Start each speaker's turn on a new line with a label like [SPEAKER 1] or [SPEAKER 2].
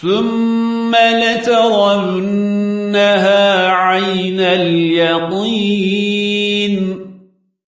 [SPEAKER 1] ثم لترونها عين اليقين.